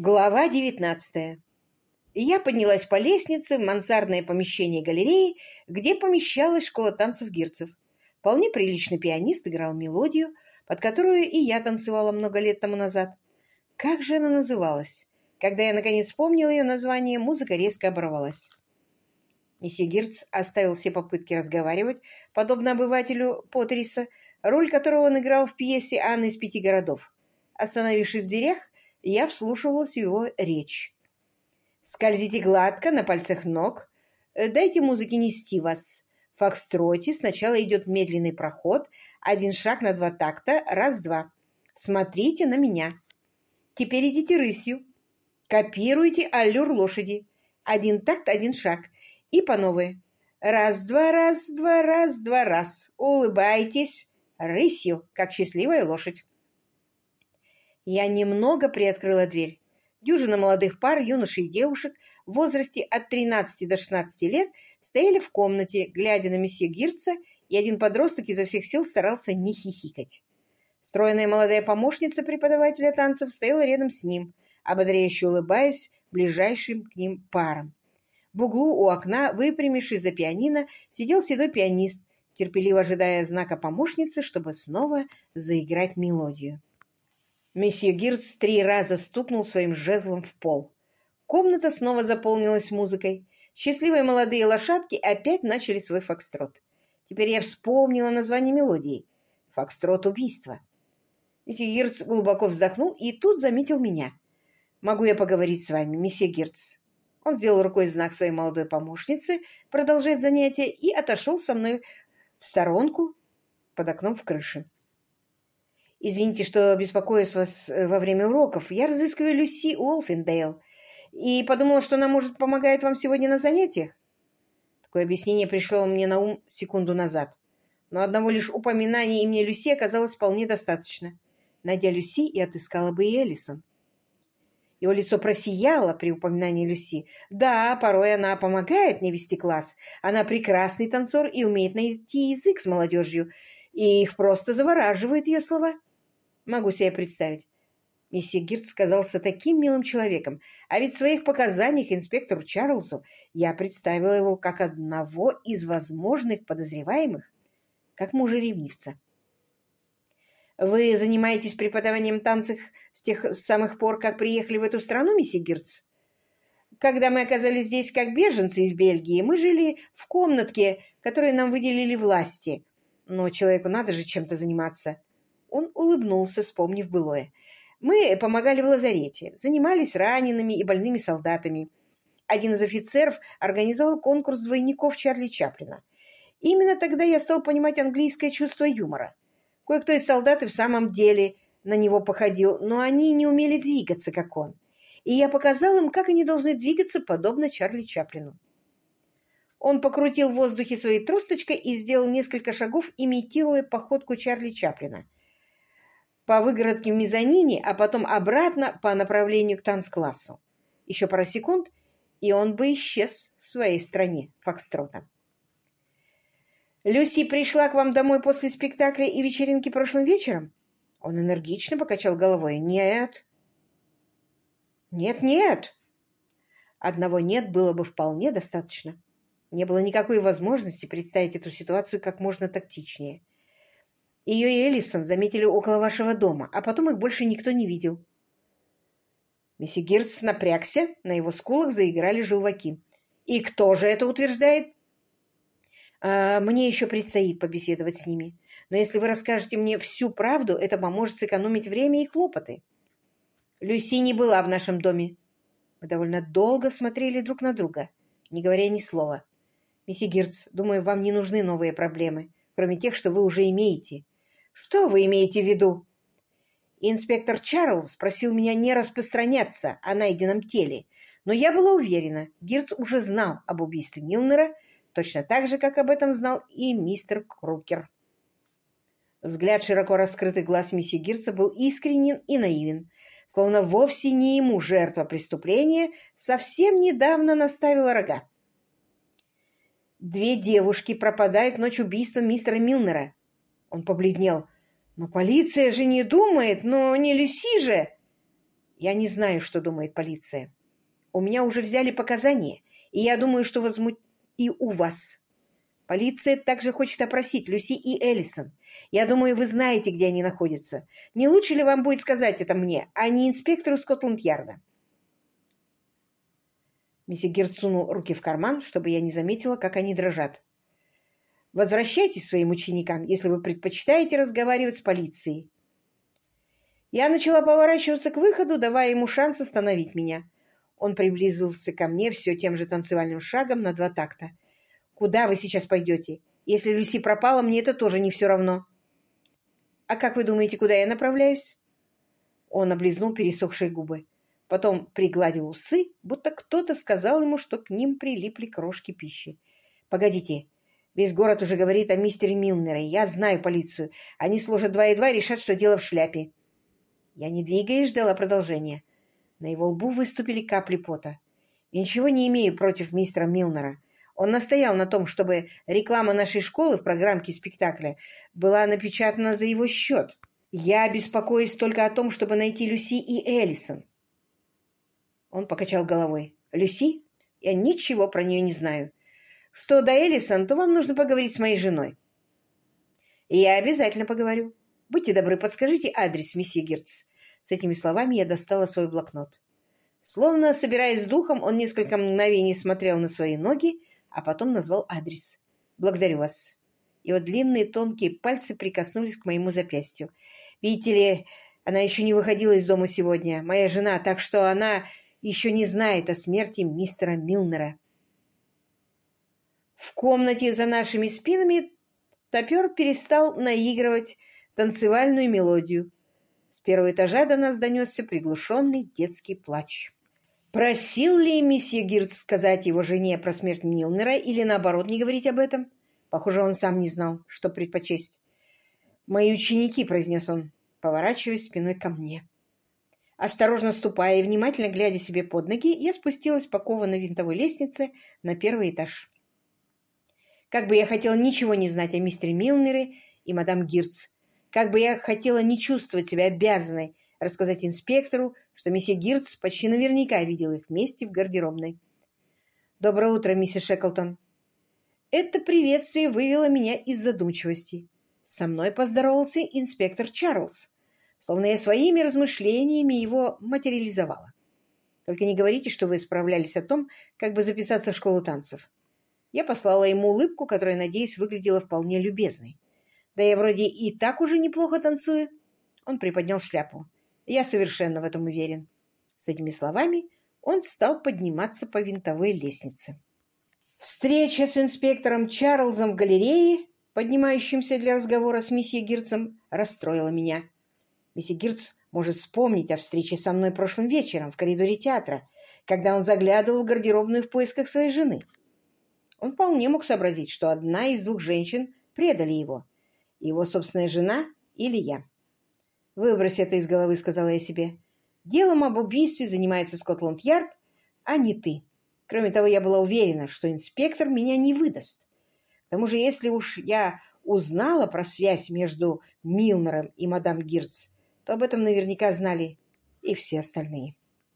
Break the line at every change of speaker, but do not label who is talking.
Глава девятнадцатая. Я поднялась по лестнице в мансардное помещение галереи, где помещалась школа танцев гирцев. Вполне приличный пианист играл мелодию, под которую и я танцевала много лет тому назад. Как же она называлась? Когда я, наконец, вспомнила ее название, музыка резко оборвалась. Месье Гирц оставил все попытки разговаривать, подобно обывателю Потриса, роль которого он играл в пьесе «Анна из пяти городов». Остановившись в дверях, я вслушивалась в его речь. «Скользите гладко на пальцах ног. Дайте музыке нести вас. В фокстроте сначала идет медленный проход, один шаг на два такта, раз-два. Смотрите на меня. Теперь идите рысью. Копируйте аллюр лошади. Один такт, один шаг. И по новой. Раз-два, раз-два, раз-два, раз. Улыбайтесь. Рысью, как счастливая лошадь. Я немного приоткрыла дверь. Дюжина молодых пар, юношей и девушек в возрасте от 13 до 16 лет стояли в комнате, глядя на месье Гирца, и один подросток изо всех сил старался не хихикать. Стройная молодая помощница преподавателя танцев стояла рядом с ним, ободряюще улыбаясь ближайшим к ним парам. В углу у окна, выпрямившись за пианино, сидел седой пианист, терпеливо ожидая знака помощницы, чтобы снова заиграть мелодию. Месье Гирц три раза стукнул своим жезлом в пол. Комната снова заполнилась музыкой. Счастливые молодые лошадки опять начали свой фокстрот. Теперь я вспомнила название мелодии. Фокстрот убийства. Месье Гирц глубоко вздохнул и тут заметил меня. «Могу я поговорить с вами, месье Гирц?» Он сделал рукой знак своей молодой помощнице продолжать занятие и отошел со мной в сторонку под окном в крыше. Извините, что беспокоюсь вас э, во время уроков. Я разыскиваю Люси Уолфендейл и подумала, что она, может, помогает вам сегодня на занятиях. Такое объяснение пришло мне на ум секунду назад. Но одного лишь упоминания имени Люси оказалось вполне достаточно. Найдя Люси, и отыскала бы и Эллисон. Его лицо просияло при упоминании Люси. Да, порой она помогает мне вести класс. Она прекрасный танцор и умеет найти язык с молодежью, и их просто завораживают ее слова. Могу себе представить. Месье Гирт казался таким милым человеком, а ведь в своих показаниях инспектору Чарльзу я представила его как одного из возможных подозреваемых, как мужа-ревнивца. «Вы занимаетесь преподаванием танцев с тех самых пор, как приехали в эту страну, месье Гирц?» Когда мы оказались здесь как беженцы из Бельгии, мы жили в комнатке, которую нам выделили власти. Но человеку надо же чем-то заниматься. Он улыбнулся, вспомнив былое. «Мы помогали в лазарете, занимались ранеными и больными солдатами. Один из офицеров организовал конкурс двойников Чарли Чаплина. Именно тогда я стал понимать английское чувство юмора. Кое-кто из солдат и в самом деле на него походил, но они не умели двигаться, как он. И я показал им, как они должны двигаться, подобно Чарли Чаплину. Он покрутил в воздухе своей тросточкой и сделал несколько шагов, имитируя походку Чарли Чаплина – по выгородке в мезонине, а потом обратно по направлению к танцклассу. Еще пара секунд, и он бы исчез в своей стране Фокстрота. «Люси пришла к вам домой после спектакля и вечеринки прошлым вечером?» Он энергично покачал головой. «Нет». «Нет, нет». Одного «нет» было бы вполне достаточно. Не было никакой возможности представить эту ситуацию как можно тактичнее. Ее и Элисон заметили около вашего дома, а потом их больше никто не видел. Месье Гирц напрягся, на его скулах заиграли желваки. «И кто же это утверждает?» а, «Мне еще предстоит побеседовать с ними. Но если вы расскажете мне всю правду, это поможет сэкономить время и хлопоты». «Люси не была в нашем доме». Мы довольно долго смотрели друг на друга, не говоря ни слова. «Месье Гирц, думаю, вам не нужны новые проблемы, кроме тех, что вы уже имеете. Что вы имеете в виду? Инспектор Чарльз просил меня не распространяться о найденном теле, но я была уверена, Гирц уже знал об убийстве Милнера, точно так же, как об этом знал и мистер Крукер. Взгляд широко раскрытых глаз месье Гирца был искренен и наивен, словно вовсе не ему жертва преступления совсем недавно наставила рога. Две девушки пропадают в ночь убийства мистера Милнера. Он побледнел. «Но полиция же не думает, но не Люси же!» Я не знаю, что думает полиция. У меня уже взяли показания, и я думаю, что возмут... и у вас. Полиция также хочет опросить Люси и Эллисон. Я думаю, вы знаете, где они находятся. Не лучше ли вам будет сказать это мне, а не инспектору Скотланд-Ярда?» Миссис Герд сунул руки в карман, чтобы я не заметила, как они дрожат. «Возвращайтесь своим ученикам, если вы предпочитаете разговаривать с полицией». Я начала поворачиваться к выходу, давая ему шанс остановить меня. Он приблизился ко мне все тем же танцевальным шагом на два такта — Куда вы сейчас пойдете? Если Люси пропала, мне это тоже не все равно. А как вы думаете, куда я направляюсь? Он облизнул пересохшие губы. Потом пригладил усы, будто кто-то сказал ему, что к ним прилипли крошки пищи. «Погодите, весь город уже говорит о мистере Милнере. Я знаю полицию. Они сложат два и два и решат, что дело в шляпе». Я, не двигаясь, ждала продолжения. На его лбу выступили капли пота. «Я ничего не имею против мистера Милнера. Он настоял на том, чтобы реклама нашей школы в программке спектакля была напечатана за его счет. Я беспокоюсь только о том, чтобы найти Люси и Эллисон. Он покачал головой. Люси? Я ничего про нее не знаю. Что до Эллисон, то вам нужно поговорить с моей женой. Я обязательно поговорю. Будьте добры, подскажите адрес, месье Герц. С этими словами я достала свой блокнот. Словно собираясь с духом, он несколько мгновений смотрел на свои ноги, а потом назвал адрес. «Благодарю вас». Его длинные тонкие пальцы прикоснулись к моему запястью. «Видите ли, она еще не выходила из дома сегодня, моя жена, так что она еще не знает о смерти мистера Милнера». В комнате за нашими спинами топер перестал наигрывать танцевальную мелодию. С первого этажа до нас донесся приглушенный детский плач. Просил ли месье Гирц сказать его жене про смерть Милнера или, наоборот, не говорить об этом? Похоже, он сам не знал, что предпочесть. «Мои ученики», — произнес он, поворачиваясь спиной ко мне. Осторожно ступая и внимательно глядя себе под ноги, я спустилась по кованой винтовой лестнице на первый этаж. Как бы я хотела ничего не знать о мистере Милнере и мадам Гирц, как бы я хотела не чувствовать себя обязанной рассказать инспектору, что месье Гирц почти наверняка видел их вместе в гардеробной. «Доброе утро, миссис Шеклтон». Это приветствие вывело меня из задумчивости. Со мной поздоровался инспектор Чарльз, словно я своими размышлениями его материализовала. Только не говорите, что вы справлялись о том, как бы записаться в школу танцев. Я послала ему улыбку, которая, надеюсь, выглядела вполне любезной. Да я вроде и так уже неплохо танцую. Он приподнял шляпу. Я совершенно в этом уверен. С этими словами он стал подниматься по винтовой лестнице. Встреча с инспектором Чарльзом в галерее, поднимающимся для разговора с месье Гирцем, расстроила меня. Месье Гирц может вспомнить о встрече со мной прошлым вечером в коридоре театра, когда он заглядывал в гардеробную в поисках своей жены. Он вполне мог сообразить, что одна из двух женщин предали его. Его собственная жена или я. «Выбрось это из головы», — сказала я себе. «Делом об убийстве занимается Скотланд-Ярд, а не ты. Кроме того, я была уверена, что инспектор меня не выдаст. К тому же, если уж я узнала про связь между Милнером и мадам Гирц, то об этом наверняка знали и все остальные».